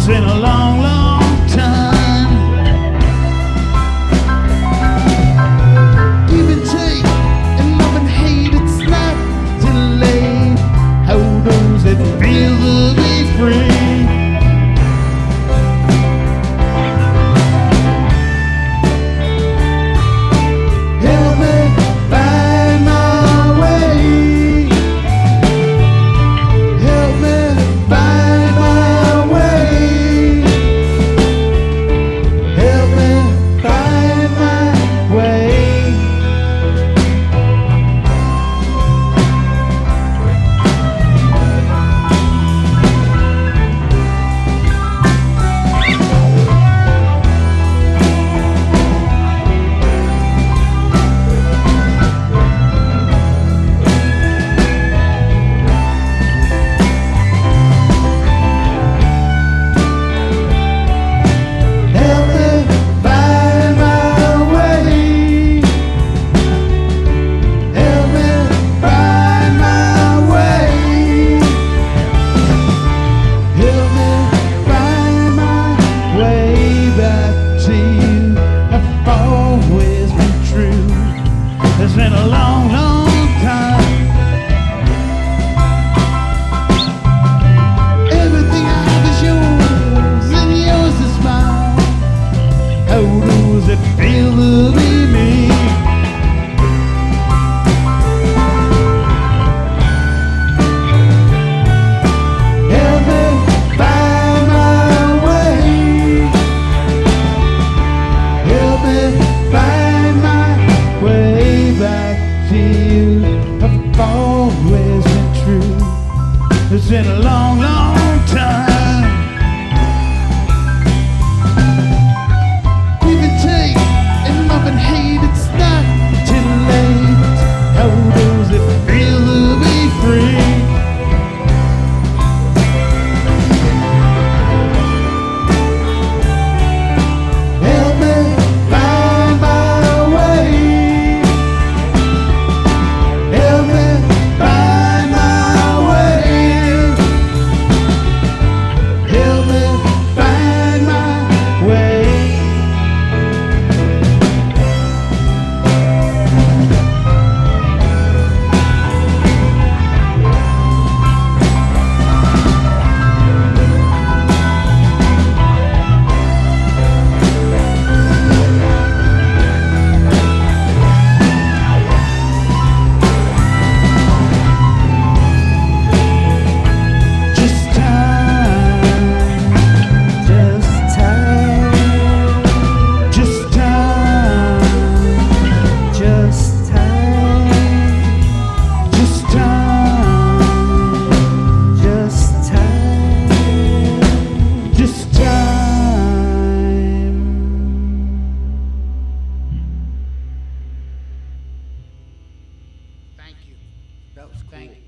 it's been a long, long It's been a long, long